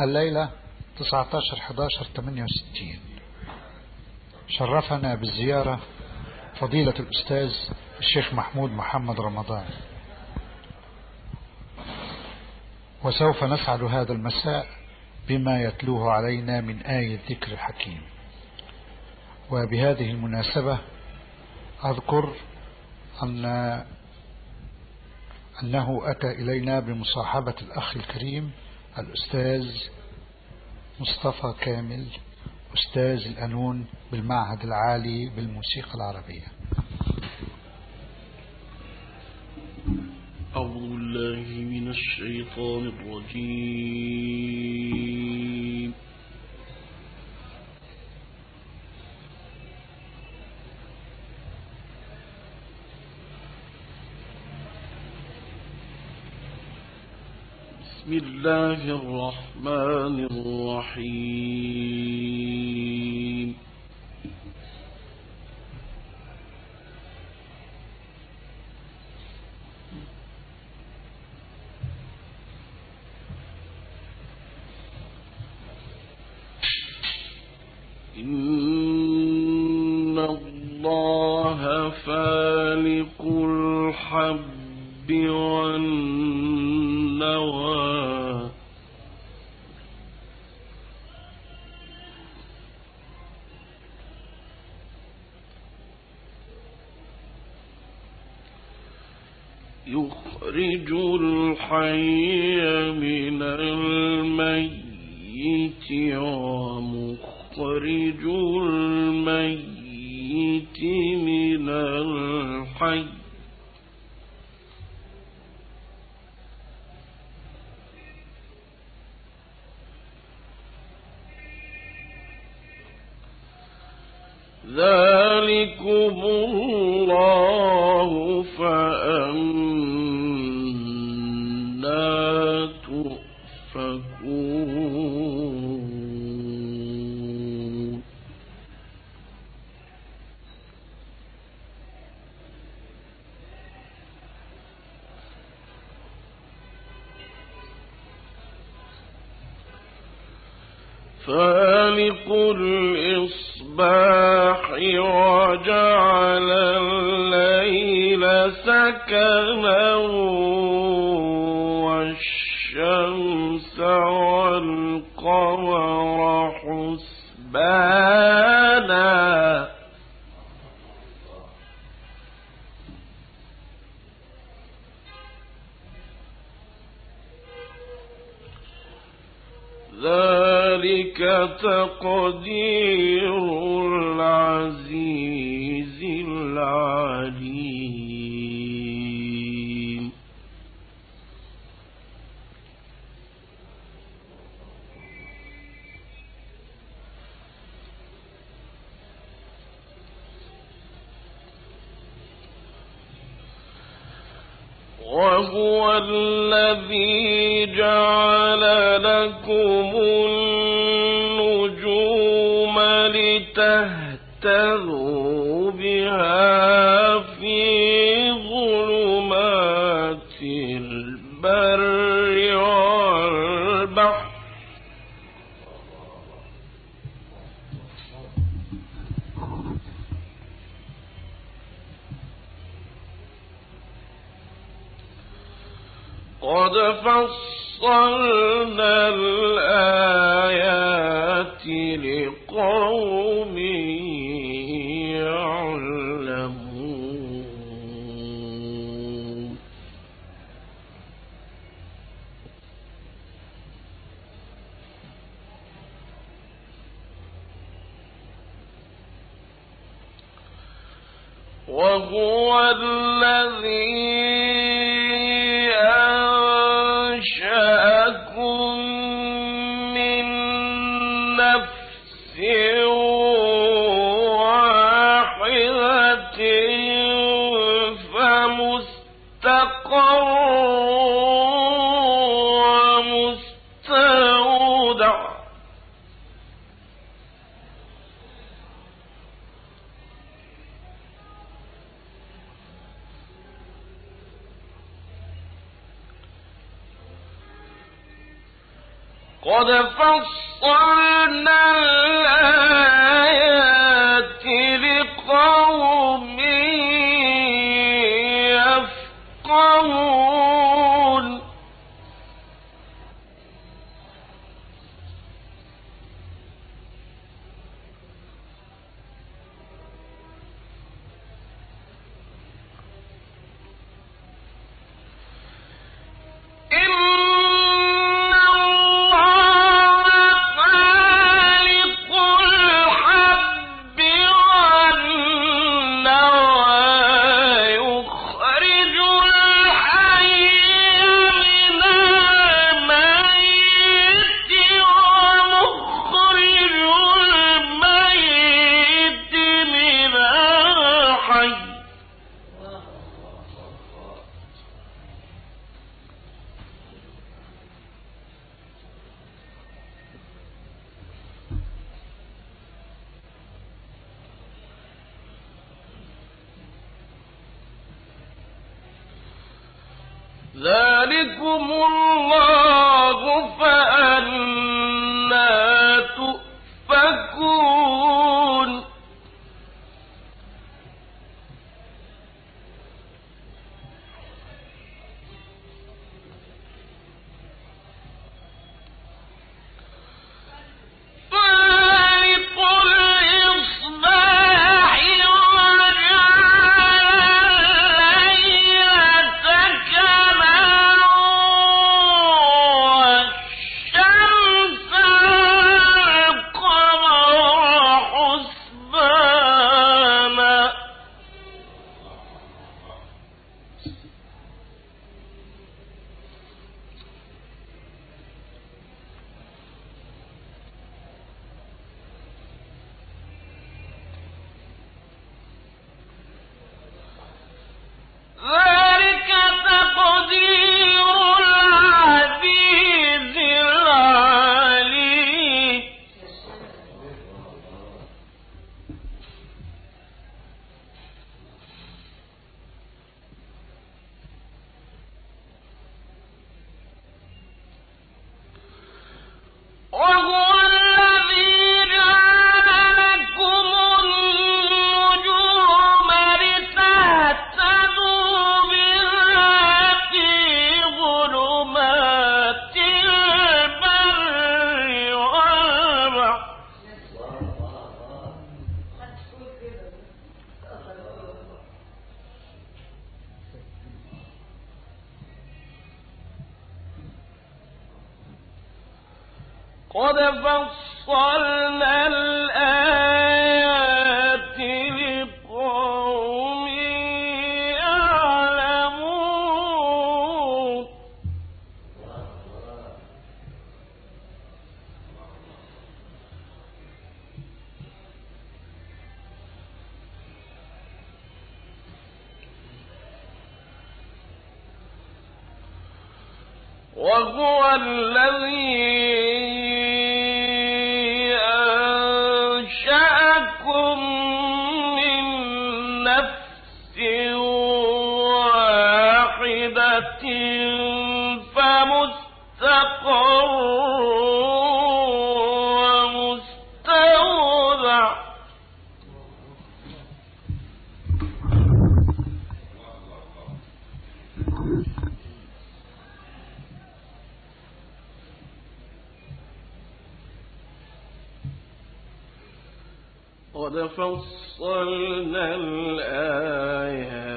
الليلة 19 11 68 شرفنا بالزيارة فضيلة الأستاذ الشيخ محمود محمد رمضان. وسوف نسعد هذا المساء بما يتلوه علينا من آية ذكر الحكيم. وبهذه المناسبة أذكر أن أنه أتى إلينا بمصاحبة الأخ الكريم الأستاذ مصطفى كامل أستاذ الأنون بالمعهد العالي بالموسيقى العربية. أعوذ بالله من الشيطان الرجيم. بسم الله الرحمن الرحيم. إن الله فالق الحب والنوى يخرج الحي من الميت ومخرج الميت من الحي الإصباح وجعل الليل سكنا والشمس والقمر حسبانا ذلك تقدير العزيز العليم. ظلمات البر والبحر. قد فصلنا الآيات لقوم وهو الذي يفقهون ذلكم الله فأنا قد فصلنا الآيات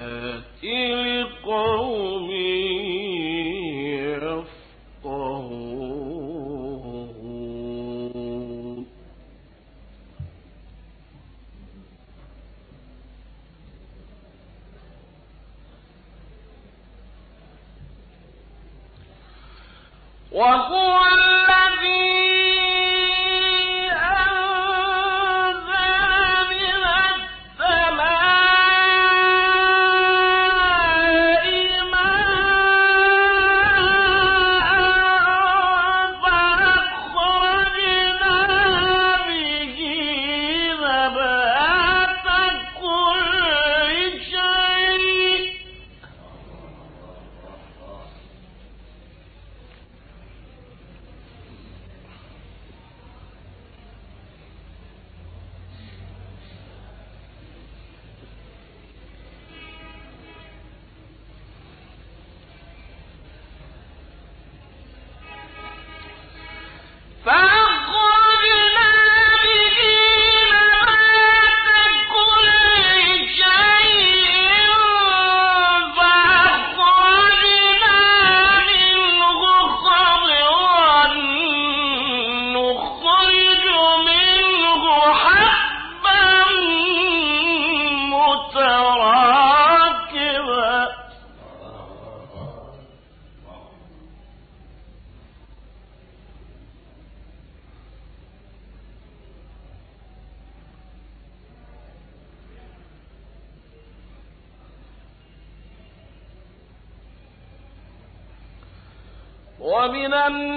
من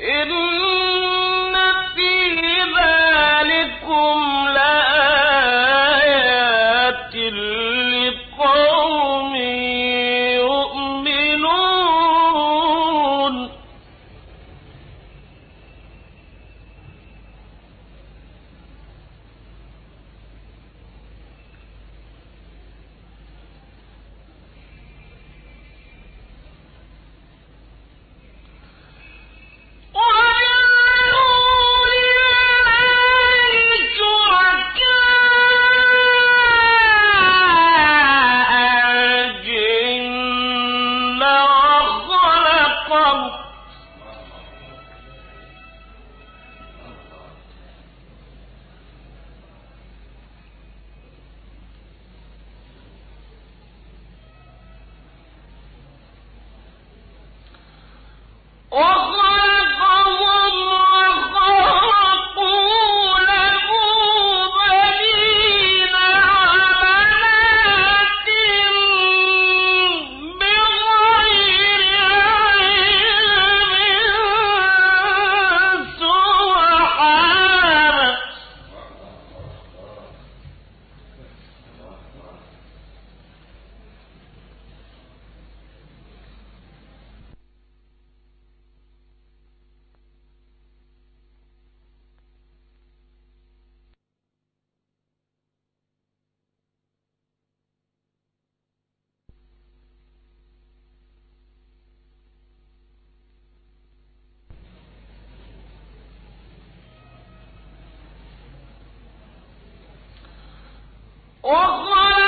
إِنَّ اور اور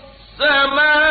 السماء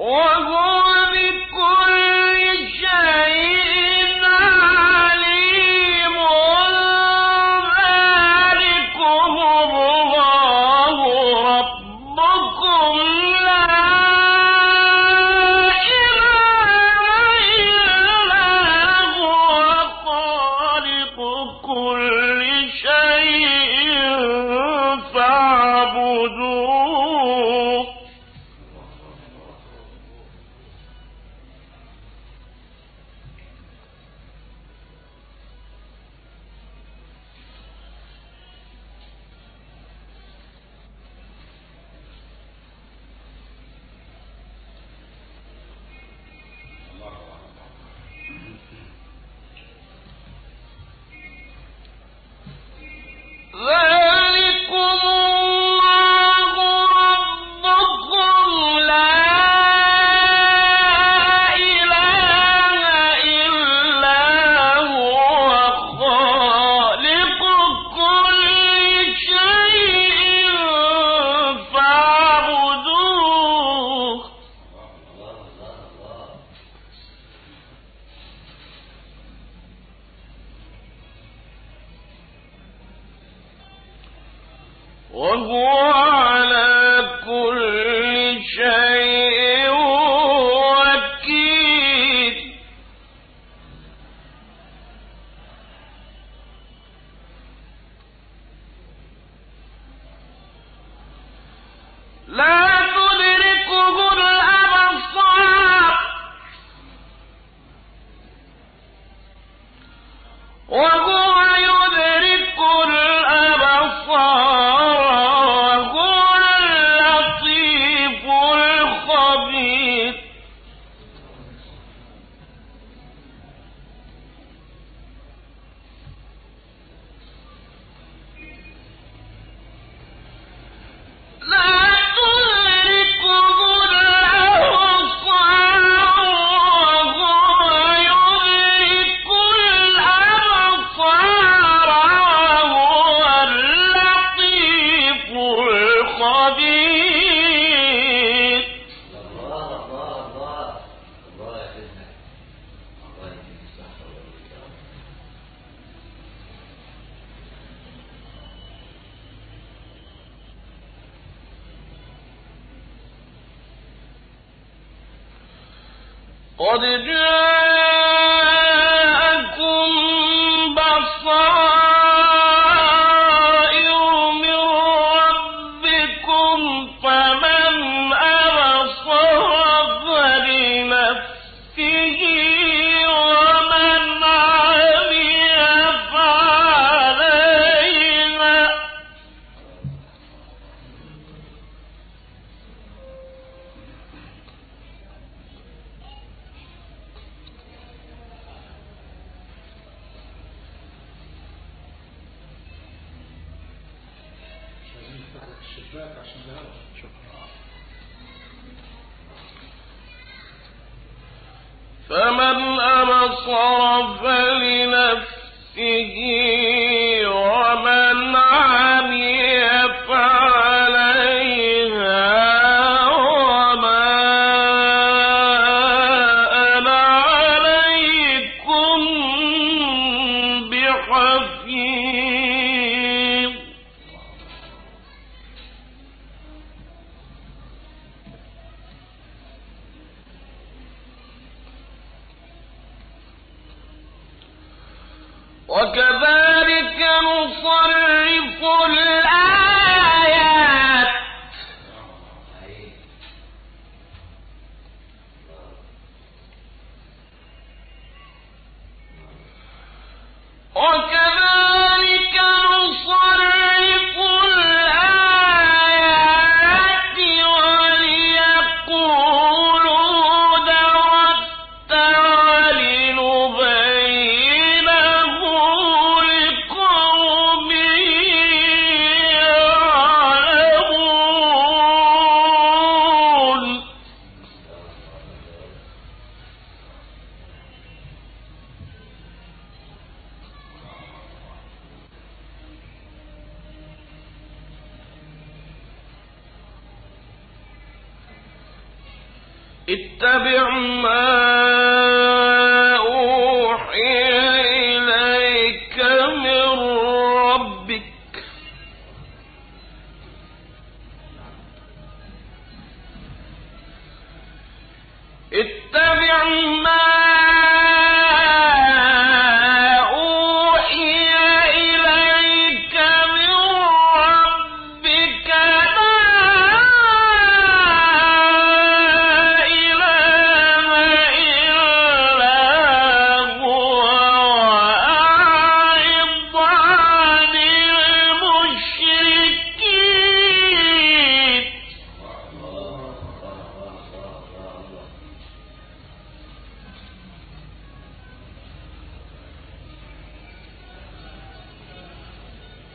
او وهو على كل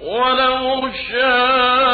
ولو شاء